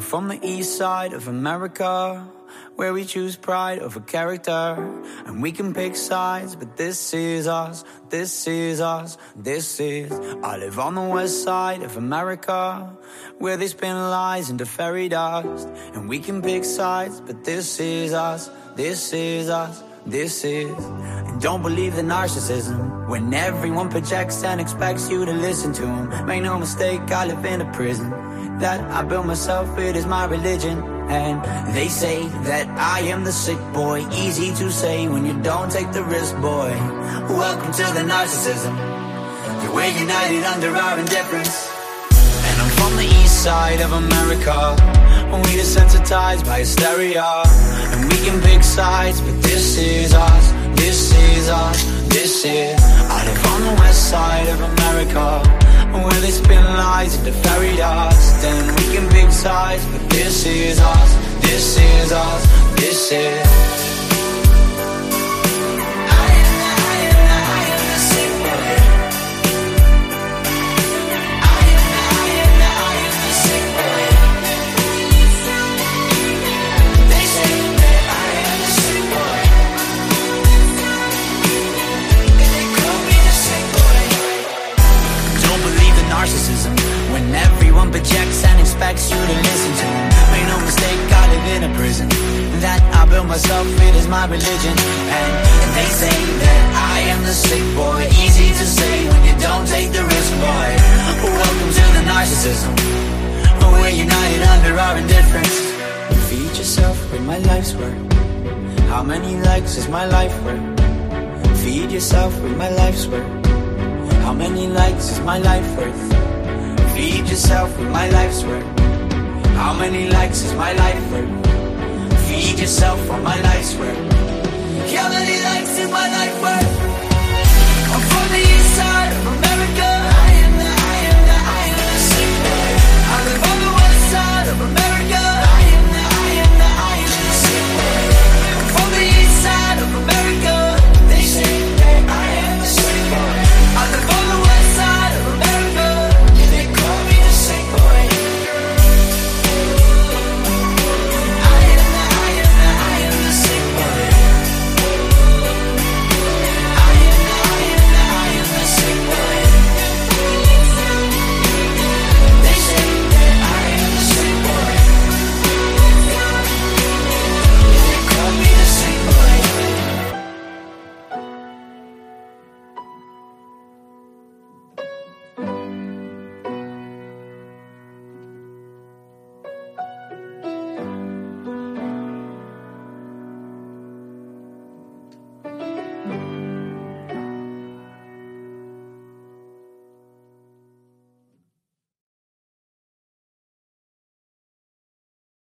from the east side of America, where we choose pride over character. And we can pick sides, but this is us, this is us, this is. I live on the west side of America, where they spin lies into fairy dust. And we can pick sides, but this is us, this is us, this is. And don't believe the narcissism when everyone projects and expects you to listen to them. Make no mistake, I live in a prison that I built myself, it is my religion. And they say that I am the sick boy. Easy to say when you don't take the risk, boy. Welcome to the narcissism. We're united under our indifference. And I'm from the east side of America. We desensitized by hysteria. And we can pick sides, but this is us. This is us. This is. I live on the west side of America. Where they spin lies into fairy dust And we can pick sides, but this is us This is us, this is projects and expects you to listen to them Make no mistake, I live in a prison. That I built myself, it is my religion. And, and they say that I am the sick boy. Easy to say when you don't take the risk, boy. Welcome to the narcissism. We're united under our indifference. You Feed yourself with my life's work. How many likes is my life worth? Feed yourself with my life's work. How many likes is my life worth? Feed yourself with my life's work. How many likes is my life worth? Feed yourself on my life's work. How many likes is my life worth?